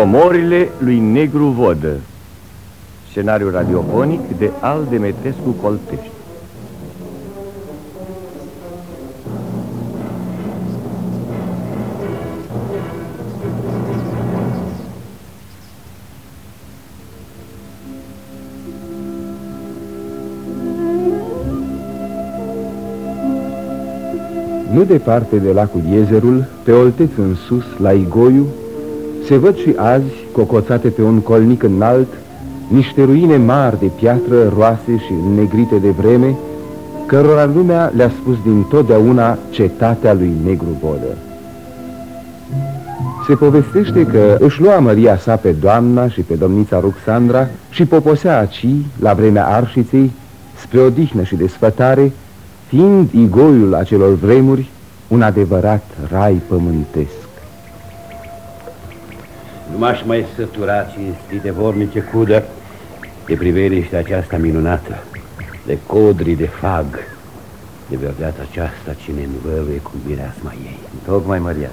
Comorile lui Negru Vodă. Scenariu radiofonic de Al Demetrescu Coltești. Nu departe de lacul Iezerul, pe Olteț în sus, la Igoiu, se văd și azi, cocoțate pe un colnic înalt, niște ruine mari de piatră, roase și negrite de vreme, cărora lumea le-a spus din totdeauna cetatea lui Negru Vodă. Se povestește că își lua Maria sa pe doamna și pe domnița Ruxandra și poposea aci, la vremea arșiței, spre odihnă și desfătare, fiind igoiul acelor vremuri un adevărat rai pământesc. Nu m-aș mai sătura, cinstite vornice cudă, de priveliște aceasta minunată, de codri de fag, de verdeata aceasta cine învăluie cu mireasma ei. Tocmai, Maria.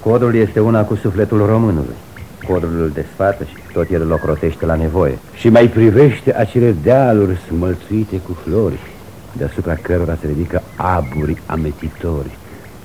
Codul este una cu sufletul românului. Codul îl desfată și tot el locrotește la nevoie. Și mai privește acele dealuri smălțuite cu flori, deasupra cărora se ridică aburi ametitori,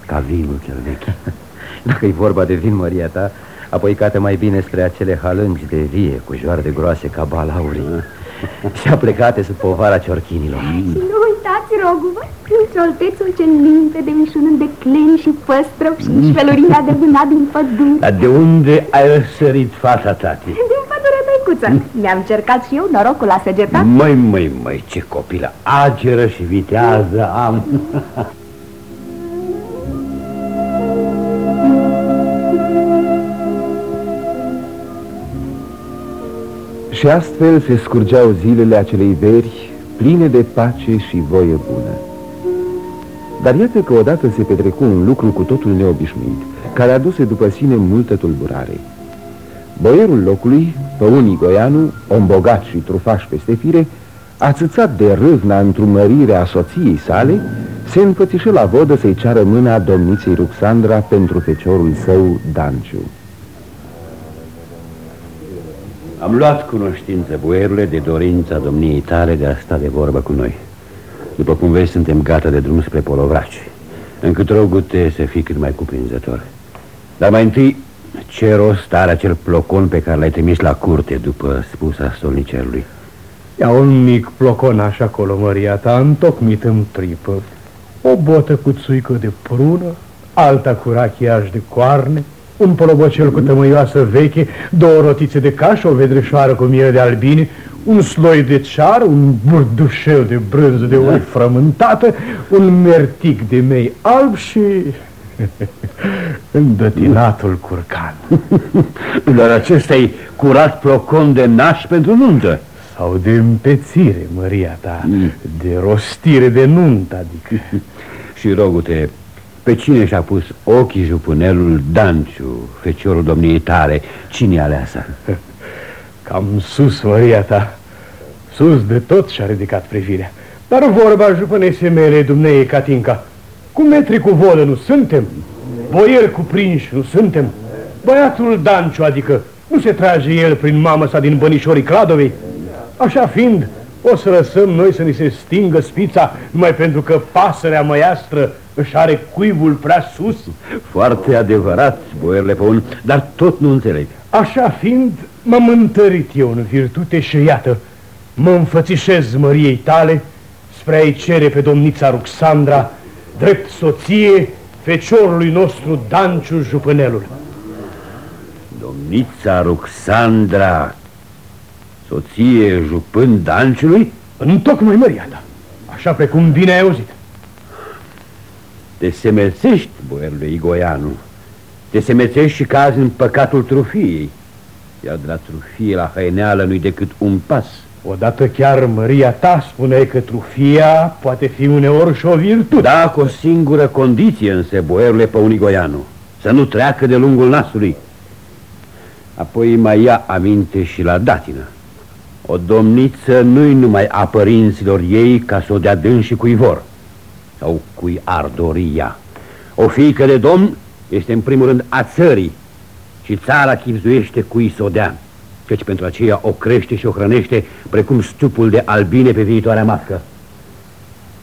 ca vinul cel vechi. Dacă e vorba de vin, Maria ta, apoi cate mai bine spre acele halângi de vie, cu joarde groase ca balaurii. și a plecate sub povara ciorchinilor. Și nu uitați, roguvă, înțoltețul ce limpede, mișunând de clen și păstrăv și șvelurina de vânat din pădure. Dar de unde ai răsărit fata, tati? Din pădure, măicuță. Mi-am cercat și eu norocul la săgetat. Măi, măi, măi, ce copilă ageră și vitează am. Și astfel se scurgeau zilele acelei veri, pline de pace și voie bună. Dar iată că odată se petrecu un lucru cu totul neobișnuit, care aduse după sine multă tulburare. Boierul locului, Păunii Goianu, om bogat și trufaș peste fire, ațățat de râvna întrumărire a soției sale, se înfățișă la vodă să-i ceară mâna domniței Ruxandra pentru feciorul său, Danciu. Am luat cunoștință, boierule, de dorința domniei tale de a sta de vorbă cu noi. După cum vezi, suntem gata de drum spre Polovraci, încât rogute să fii cât mai cuprinzător. Dar mai întâi, ce rost are acel plocon pe care l-ai trimis la curte după spusa stolnicerului? Ia un mic plocon așa acolo, măria ta, întocmit în tripă. O botă cu țuică de prună, alta cu rachiaj de coarne, un polobocel cu tămăioasă veche, două rotițe de caș, o vedreșoară cu miere de albine, un sloi de cear, un burdușel de brânză de oi frământată, un mertic de mei alb și... îndătinatul curcan. Dar acesta e curat procon de naș pentru nuntă. Sau de împețire, măria ta, mm. de rostire de nuntă, adică. și rogute, pe cine și-a pus ochii jupunelul Danciu, feciorul domniei tale? Cine e aleasă? Cam sus, măria ta. Sus de tot și-a ridicat privirea. Dar vorba jupănese mele, dumneie Catinca, cu metri cu volă nu suntem, boieri cuprinși nu suntem. Băiatul Danciu, adică, nu se trage el prin mamă sa din bănișorii Cladovei? Așa fiind, o să lăsăm noi să ni se stingă spița numai pentru că pasărea măiastră își are cuibul prea sus? Foarte adevărat, boierle un, dar tot nu înțeleg. Așa fiind, m-am întărit eu în virtute și iată, mă înfățișez măriei tale spre a-i cere pe domnița Ruxandra drept soție feciorului nostru Danciu Jupânelul. Domnița Ruxandra, soție jupân Danciului? Întocmai măria ta, așa precum bine ai auzit. Te semețești, boierule Igoianu. Te semețești și cazi în păcatul trufiei. Iar de la trufie la hăineală nu-i decât un pas. Odată chiar măria ta spune că trufia poate fi uneori și o virtute. Da, cu o singură condiție însă, boierule Păunigoianu. Să nu treacă de lungul nasului. Apoi mai ia aminte și la datină. O domniță nu-i numai a părinților ei ca să o dea și cuivor sau cui ar dori ea. O fiică de domn este în primul rând a țării și țara chipzuiește cui să o dea, căci pentru aceea o crește și o hrănește precum stupul de albine pe viitoarea matcă.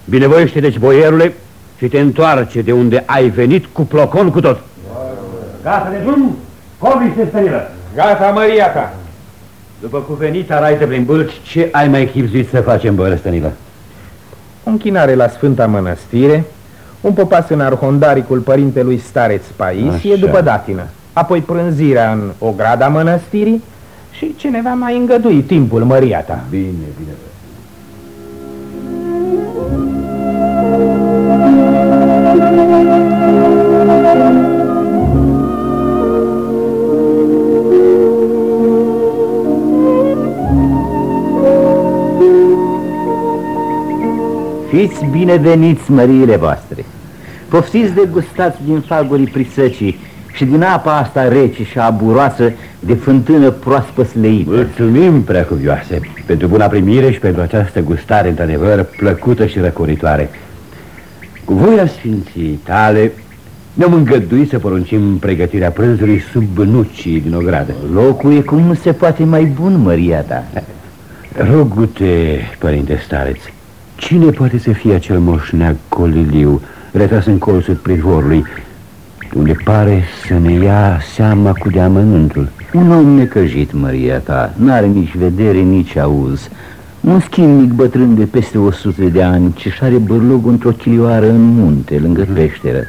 Binevoiește deci, boierule, și te întoarce de unde ai venit cu plocon cu tot. Gata de drum? Comiște stănilă! Gata, Maria ta! După cuvenita raită prin bâlci, ce ai mai chipzuit să facem, băiere stănilă? O închinare la Sfânta Mănăstire, un popas în arhondaricul părintelui stareț Paisie Așa. după datină, apoi prânzirea în ograda mănăstirii și ce ne va mai îngădui timpul, Maria ta. Bine, bine. Bineveniți, măriile voastre. Poftiți de gustați din fagurii prisăcii și din apa asta rece și aburoasă de fântână proaspăt sleită. Mulțumim, preacuvioase, pentru buna primire și pentru această gustare, într-adevăr, plăcută și răcoritoare. Cu voia Sfinției tale, ne-am îngăduit să poruncim pregătirea prânzului sub bănucii din ogradă. Locul e cum nu se poate mai bun, măria ta. Rogu-te, părinte stareț, cine poate să fie acel moșneag coliliu, retras în colțul privorului, unde pare să ne ia seama cu deamănuntul? Un om necăjit, măria ta, n-are nici vedere, nici auz. Un schimnic bătrân de peste 100 de ani ce-și are bărlogul într-o chilioară în munte, lângă peșteră.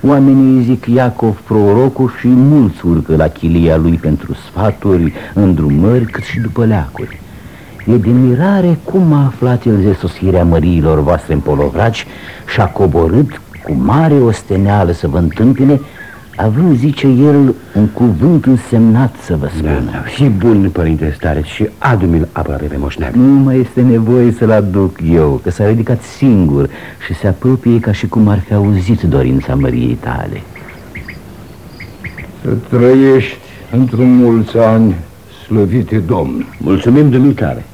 Oamenii îi zic Iacov prorocul și mulți urcă la chilia lui pentru sfaturi, îndrumări, cât și după leacuri. E de mirare cum a aflat el de sosirea măriilor voastre în polovraci și a coborât cu mare osteneală să vă întâmpine, având, zice el, un cuvânt însemnat să vă spună. Da, și bun, părinte stareț, și adu-mi-l aproape pe moșneag. Nu mai este nevoie să-l aduc eu, că s-a ridicat singur și se apropie ca și cum ar fi auzit dorința măriei tale. Să trăiești într-un mulți ani, slăvite Domn. Mulțumim dumitare.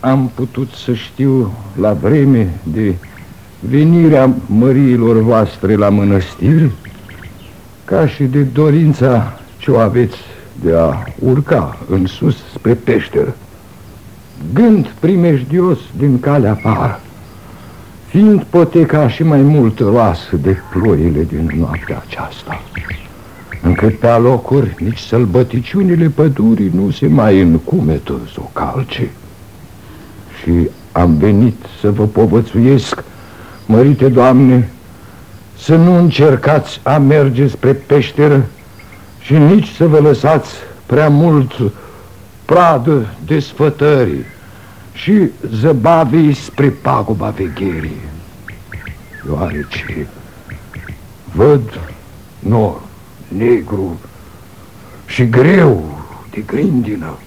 Am putut să știu la vreme de venirea măriilor voastre la mănăstire, ca și de dorința ce o aveți de a urca în sus spre peșteră. Gând primejdios din calea afară, fiind poteca și mai mult roasă de ploile din noaptea aceasta, încât pe alocuri nici sălbăticiunile pădurii nu se mai încumetă să o calce. Și am venit să vă povățuiesc, mărite Doamne, să nu încercați a merge spre peșteră și nici să vă lăsați prea mult pradă desfătării și zăbavii spre paguba vegherii. Deoarece văd nor negru și greu de grindină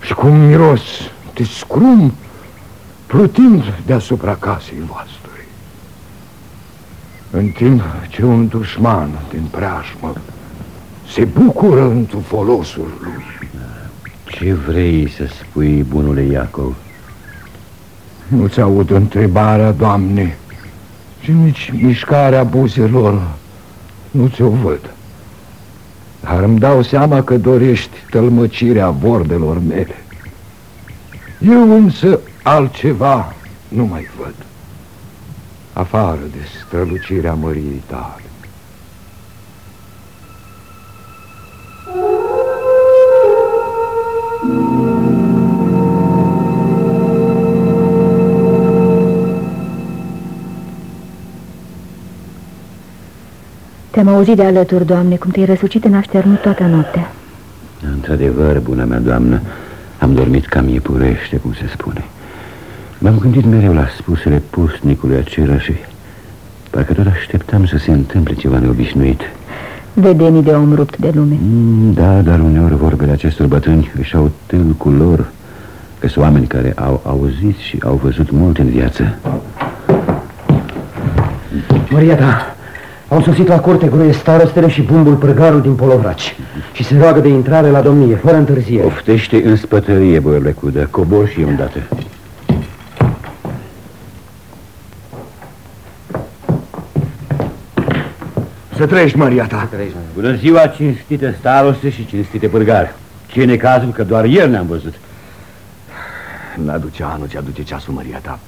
și cu un miros de scrum plutind deasupra casei voastre. În timp ce un dușman din preajmă se bucură într folosul lui. Ce vrei să spui, bunule Iacov? Nu-ți aud întrebarea, Doamne, și nici mișcarea buzelor nu ți-o văd. Dar îmi dau seama că dorești tălmăcirea vordelor mele. Eu însă altceva nu mai văd, afară de strălucirea măriei tale. Te-am auzit de alături, Doamne, cum te-ai răsucit în așternut toată noaptea. Într-adevăr, bună mea doamnă, am dormit cam iepurește, cum se spune. M-am gândit mereu la spusele pusnicului acela și parcă tot așteptam să se întâmple ceva neobișnuit. Vedenii de om rupt de lume. Mm, da, dar uneori vorbele acestor bătrâni își au tâlcul lor, că sunt oameni care au auzit și au văzut mult în viață. Maria ta, au sosit la curte gruie starostele și bumbul prăgarul din Polovraci și se roagă de intrare la domnie, fără întârziere. Oftește în spătărie, băiule Cudă, cobor și eu îndată. Să trăiești, Maria ta. Bună ziua, cinstite staroste și cinstite pârgare. Ce e necazul că doar ieri ne-am văzut. N-aduce anul ce aduce ceasul, Maria ta.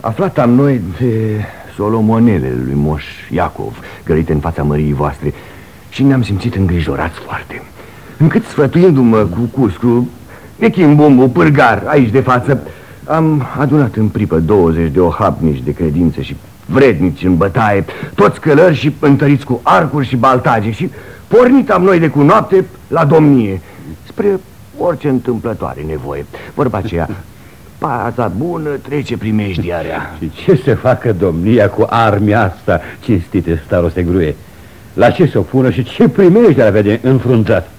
Aflat am noi de solomonele lui Moș Iacov, gărite în fața măriei voastre, și ne-am simțit îngrijorați foarte. Încât sfătuindu-mă cu Cuscu, Nechimbumbu, pârgar, aici de față, am adunat în pripă 20 de ohabnici de credință și vrednici în bătaie, toți călări și întăriți cu arcuri și baltage și pornit am noi de cu noapte la domnie, spre orice întâmplătoare nevoie. Vorba aceea, paza bună trece primejdiarea. Și ce se facă domnia cu armia asta, cinstite staroste gruie? La ce se opună și ce primejde vede înfruntat?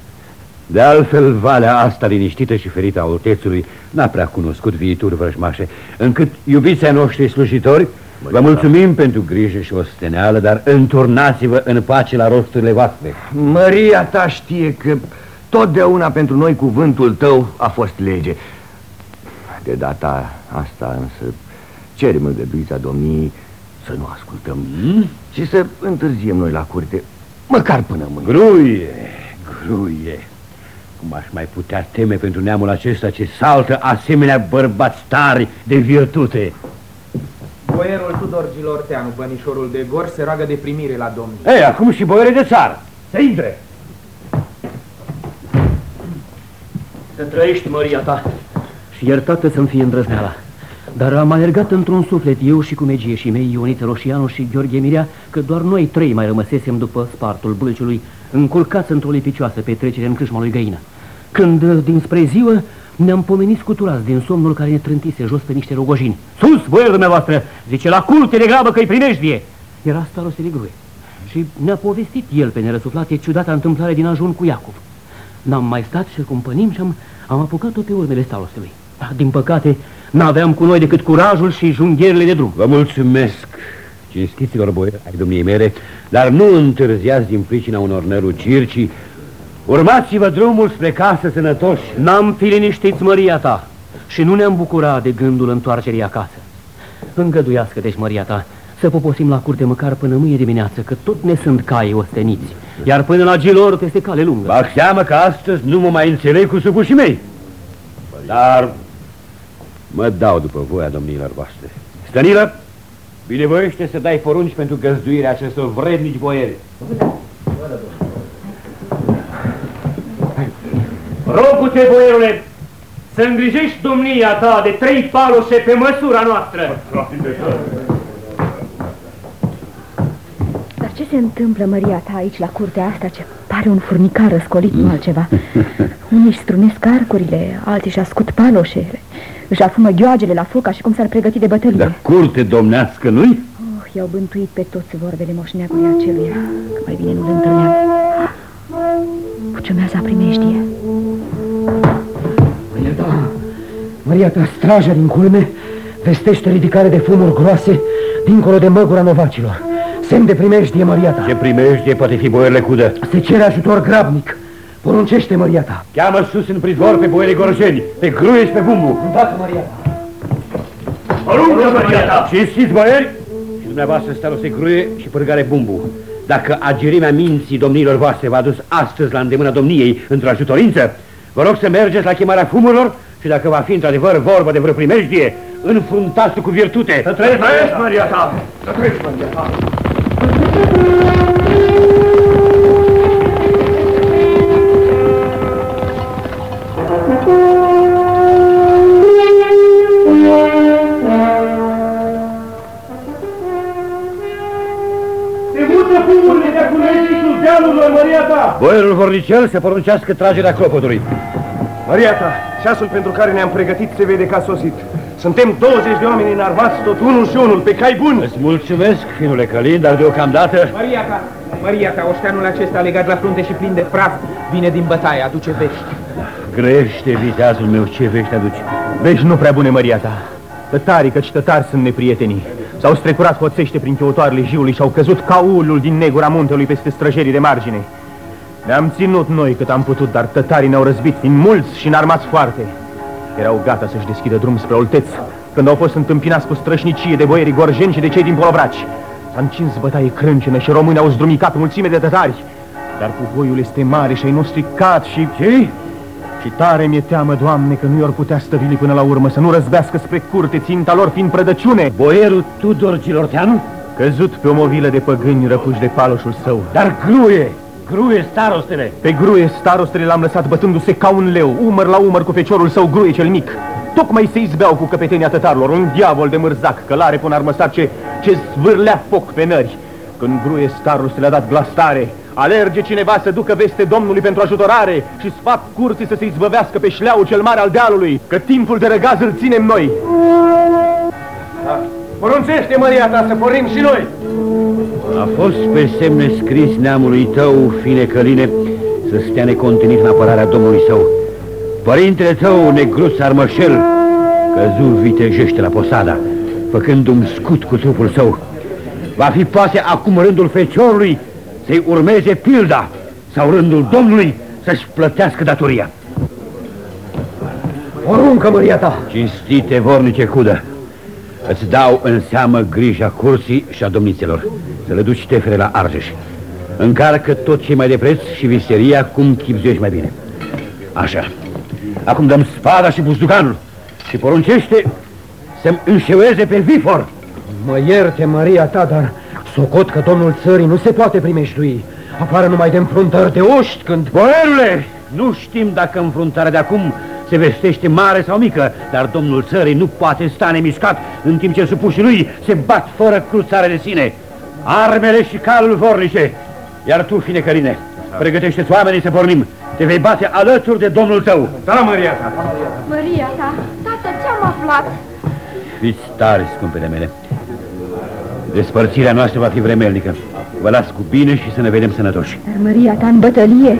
De altfel, valea asta liniștită și ferită a Oltețului n-a prea cunoscut viituri vrăjmașe, încât iubiții noștri slujitori Vă mulțumim pentru grijă și osteneală, dar înturnați-vă în pace la rosturile voastre. Maria ta știe că totdeauna pentru noi cuvântul tău a fost lege. De data asta însă cerem îngăduița domnii să nu ascultăm hmm? și să întârziem noi la curte, măcar până mâine. Gruie, gruie. Cum aș mai putea teme pentru neamul acesta ce saltă asemenea bărbați tari de virtute? Boierul Tudor Gilorteanu, bănișorul de Gor, se roagă de primire la domnul. Ei, acum și boiere de țară. Să intre! Să trăiești, măria ta, și iertată să-mi fie îndrăzneala. Dar am alergat într-un suflet eu și cu megieșii mei, Ioniță Roșianu și Gheorghe Mirea, că doar noi trei mai rămăsesem după spartul bâlciului, înculcați într-o lipicioasă petrecere în crâșma lui Găină. Când, dinspre ziua, ne-am pomenit scuturați din somnul care ne trântise jos pe niște rogojini. Sus, boier dumneavoastră! Zice, la curte de grabă că-i primejdie! Era starostele grue. Și ne-a povestit el pe nerăsuflate ciudata întâmplare din ajun cu Iacov. N-am mai stat și cumpănim și am, am apucat-o pe urmele starostelui. Dar, din păcate, n-aveam cu noi decât curajul și junghierile de drum. Vă mulțumesc, cinstiților boieri ai domniei mele, dar nu întârziați din pricina unor năruciri, ci Urmați-vă drumul spre casă sănătoși. N-am fi liniștiți măria ta și nu ne-am bucurat de gândul întoarcerii acasă. Îngăduiască, deci, măria ta, să poposim la curte măcar până mâine dimineață, că tot ne sunt cai osteniți, iar până la Gilor este cale lungă. Bag seamă că astăzi nu mă mai înțeleg cu supușii mei. Dar mă dau după voia domnilor voastre. Stănilă, binevoiește să dai porunci pentru găzduirea acestor vrednici boieri. Rog-te, boierule, să îngrijești domnia ta de trei paloșe pe măsura noastră. Dar ce se întâmplă, Maria ta, aici, la curtea asta, ce pare un furnicar răscolit, nu altceva? Unii își strunesc arcurile, alții își ascut paloșele, își afumă ghioagele la foc, și cum s-ar pregăti de bătălie. Dar curte domnească, nu-i? Oh, i-au bântuit pe toți vorbele moșneagului aceluia, că mai bine nu-l întâlneam. Puciumează primejdie. Maria ta, Maria ta, straja din culme, vestește ridicare de fumuri groase dincolo de măgura novacilor. Semn de primejdie, Maria ta. Ce primejdie poate fi boierele cudă? Se cere ajutor grabnic. Poruncește, Maria ta. Cheamă sus în prizor pe boierii gorjeni, pe gruie și pe bumbu. Îndată, Maria ta. Poruncă, Maria ta. Cinstiți boieri și dumneavoastră starose gruie și părgare bumbu. Dacă agerimea minții domnilor voastre v-a dus astăzi la îndemâna domniei într-o ajutorință, vă rog să mergeți la chemarea fumurilor și dacă va fi într-adevăr vorba de vreo primejdie, înfruntați cu virtute. Să trăiești, Maria ta! Să trăiești, Maria ta! Boierul Vornicel se poruncească tragerea clopotului. Maria ta, ceasul pentru care ne-am pregătit se vede că a sosit. Suntem 20 de oameni înarmați, tot unul și unul, pe cai bun. Îți mulțumesc, finule Călin, dar deocamdată... Maria ta, Maria ta, oșteanul acesta legat la frunte și plin de praf, vine din bătaie, aduce vești. Grește, viteazul meu, ce vești aduci? Vești nu prea bune, Maria ta. Tătarii, căci tătari sunt neprietenii. S-au strecurat hoțește prin chiotoarele jiului și au căzut ca ulul din negura muntelui peste străjerii de margine. Ne-am ținut noi cât am putut, dar tătarii ne-au răzbit, fiind mulți și înarmați foarte. Erau gata să-și deschidă drum spre Olteț, când au fost întâmpinați cu strășnicie de boierii gorjeni și de cei din Polovraci. S-a încins bătaie crâncenă și românii au zdrumicat mulțime de tătari. Dar voiul este mare și ai noștri cad și... Ce? Și tare mi-e teamă, Doamne, că nu i-or putea stăvili până la urmă, să nu răzbească spre curte, ținta lor fiind prădăciune. Boierul Tudor Gilorteanu? Căzut pe o movilă de păgâni răpuși de paloșul său. Dar gruie! Gruie starostele! Pe gruie starostele l-am lăsat bătându-se ca un leu, umăr la umăr cu feciorul său gruie cel mic. Tocmai se izbeau cu căpetenia tătarilor, un diavol de mărzac, călare până armăsat ce, ce zvârlea foc pe nări. Când gruie starostele a dat glas tare, alerge cineva să ducă veste Domnului pentru ajutorare și sfat curții să se izbăvească pe șleau cel mare al dealului, că timpul de răgaz îl ținem noi. Da. Porunțește, Maria ta, să pornim și noi! A fost pe semne scris neamului tău, fine căline, să stea necontenit în apărarea Domnului său. Părintele tău, negruț armășel, căzu vitejește la posada, făcând un scut cu trupul său. Va fi poate acum rândul feciorului să-i urmeze pilda sau rândul Domnului să-și plătească datoria. Poruncă, măria ta! Cinstite vornice cudă, îți dau în seamă grija curții și a domnițelor, să le duci tefere la Argeș. Încarcă tot ce mai de preț și viseria cum chipzuiești mai bine. Așa. Acum dăm spada și buzduganul și poruncește să-mi înșeueze pe vifor. Mă ierte, Maria ta, dar socot că domnul țării nu se poate primeștui. Afară numai de înfruntări de oști când... Boierule, nu știm dacă înfruntarea de acum se vestește mare sau mică, dar domnul țării nu poate sta nemișcat în timp ce supușii lui se bat fără cruțare de sine. Armele și calul vornice, iar tu, fine cărine, pregătește-ți oamenii să pornim. Te vei bate alături de domnul tău. Da, Maria ta! Maria ta, tată, ce-am aflat? Fiți tari, scumpele mele. Despărțirea noastră va fi vremelnică. Vă las cu bine și să ne vedem sănătoși. Dar Maria ta în bătălie,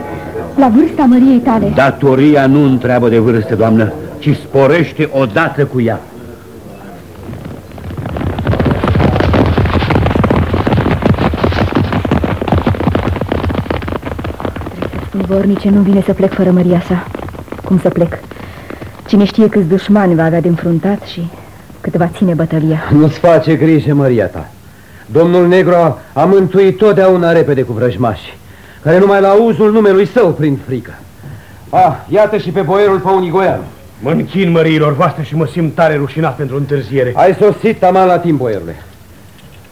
la vârsta Măriei tale. Datoria nu întreabă de vârstă, doamnă, ci sporește odată cu ea. Vornice, nu vine să plec fără Maria sa. Cum să plec? Cine știe câți dușmani va avea de înfruntat și cât va ține bătălia. Nu-ți face grijă, Maria ta. Domnul Negru a, a mântuit totdeauna repede cu vrăjmași, care numai la uzul numelui său prin frică. Ah, iată și pe boierul Păunigoianu. Mă închin măriilor voastre și mă simt tare rușinat pentru întârziere. Ai sosit taman la timp, boierule.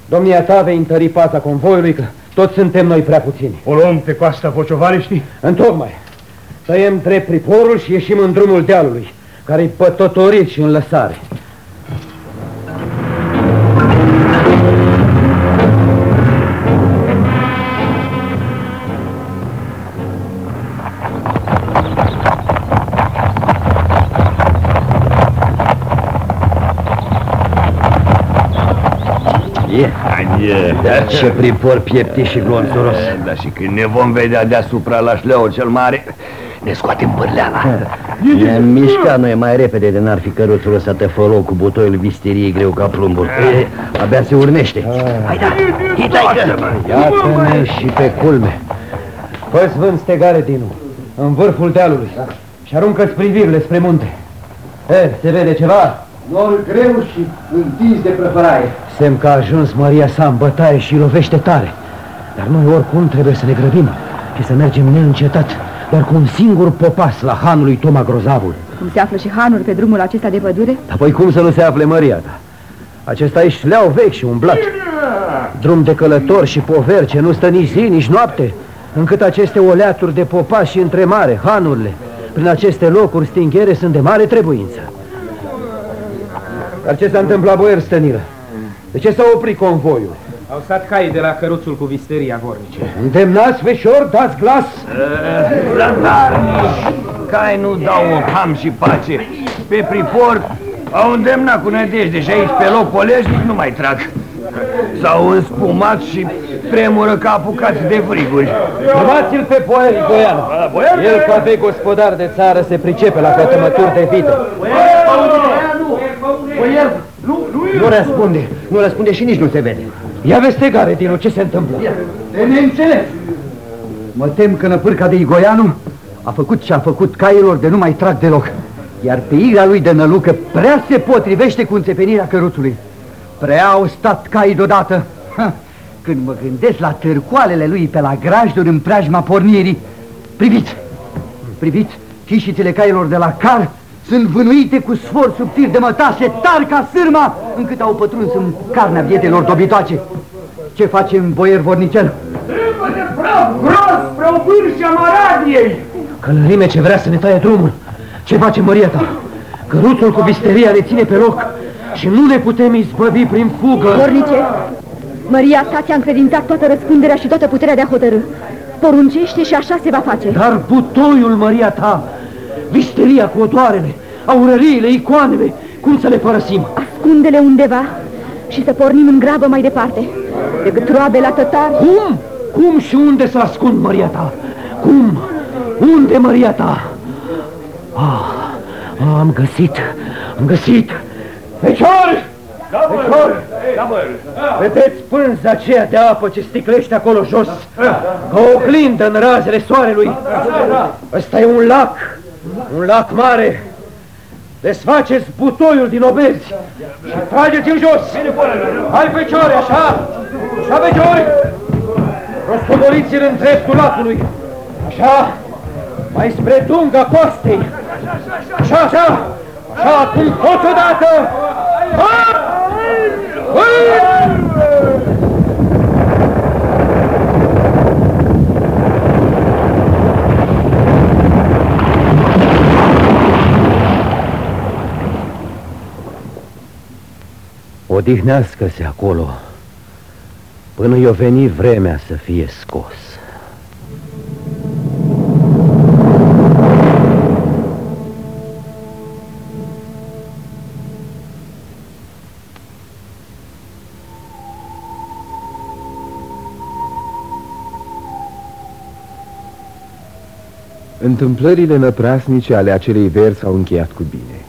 Domnia ta vei întări pața convoiului, că toți suntem noi prea puțini. O luăm pe coasta Vociovareștii? Întocmai. Tăiem drept priporul și ieșim în drumul dealului, care-i pătotorit și în lăsare. E, Dar ce pripor piepti și glonțuros. Dar și când ne vom vedea deasupra la șleaul cel mare, ne scoatem pârleala. Ne-am mișcat noi mai repede de n-ar fi căruțul ăsta tăfălou cu butoiul visteriei greu ca plumbul. E, abia se urnește. Hai da, hitaică! Iată-ne și pe culme. Fă-ți vânt stegare, Dinu, în vârful dealului și aruncă-ți privirile spre munte. E, se vede ceva? Nor greu și întins de prăpăraie. Semn că a ajuns Maria sa în bătaie și lovește tare. Dar noi oricum trebuie să ne grăbim și să mergem neîncetat, doar cu un singur popas la hanul lui Toma Grozavul. Cum se află și hanul pe drumul acesta de pădure? Apoi cum să nu se afle Maria ta? Acesta e șleau vechi și umblat. Drum de călător și pover ce nu stă nici zi, nici noapte, încât aceste oleaturi de popas și întremare, hanurile, prin aceste locuri stinghere sunt de mare trebuință. Dar ce s-a întâmplat, boier stăniră? De ce s-a oprit convoiul? Au stat cai de la căruțul cu visteria vornice. Îndemnați, veșor, dați glas! Zadarnici, cai nu dau o ham și pace. Pe pripor au îndemnat cu nădejde și aici pe loc poleznic nu mai trag. S-au înspumat și tremură ca apucați de friguri. Luați-l pe Boier Goianu. El, ca vechi gospodar de țară, se pricepe la cătămături de vită. Nu răspunde, nu răspunde și nici nu se vede. Ia vestegare, Dinu, ce se întâmplă? De neînțeles. Mă tem că năpârca de Igoianu a făcut ce a făcut cailor de nu mai trag deloc. Iar pe igra lui de nălucă prea se potrivește cu înțepenirea căruțului. Prea au stat caii deodată. Ha, când mă gândesc la târcoalele lui pe la grajduri în preajma pornirii. Priviți, priviți, chișițele cailor de la car sunt vânuite cu sfor subțiri de mătase tari ca sârma, încât au pătruns în carnea vietelor dobitoace. Ce facem, boier vornicel? Strâmbă de praf gros spre o vârșa Maradiei! Călărime ce vrea să ne taie drumul. Ce face măria ta? Căruțul cu visteria ne ține pe loc și nu ne putem izbăvi prin fugă. Vornice, Maria ta ți-a încredințat toată răspunderea și toată puterea de a hotărâ. Poruncește și așa se va face. Dar butoiul, Maria ta, visteria cu odoarele, aurăriile, icoanele, cum să le părăsim? Ascunde-le undeva și să pornim în grabă mai departe, decât roabe la tătar. Cum? Cum și unde să ascund, Maria ta? Cum? Unde, Maria ta? Ah, ah, am găsit, am găsit. Fecior! Fecior! Vedeți pânza aceea de apă ce sticlește acolo jos? Ca o oglindă în razele soarelui. Ăsta e un lac, un lac mare. Desfaceți butoiul din obezi și trageți în jos. Hai, feciori, așa! Așa, feciori! Rostogoliți-l în dreptul lacului. Așa, mai spre dunga coastei. Așa, așa, așa, acum toți odată. Ha! Odihnească-se acolo până i-o veni vremea să fie scos. Întâmplările năprasnice ale acelei veri s-au încheiat cu bine.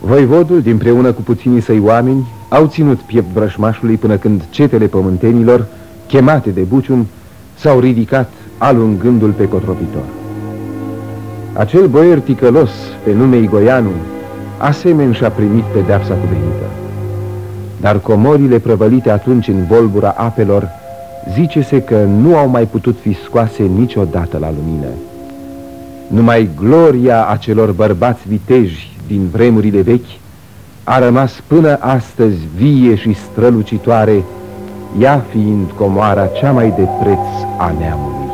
Voivodul, dinpreună cu puținii săi oameni, au ținut piept vrășmașului până când cetele pământenilor, chemate de bucium, s-au ridicat alungându-l pe cotropitor. Acel boier ticălos, pe nume Igoianu, asemenea și-a primit pedeapsa cuvenită. Dar comorile prăvălite atunci în volbura apelor, zice-se că nu au mai putut fi scoase niciodată la lumină. Numai gloria acelor bărbați viteji din vremurile vechi a rămas până astăzi vie și strălucitoare, ea fiind comoara cea mai de preț a neamului.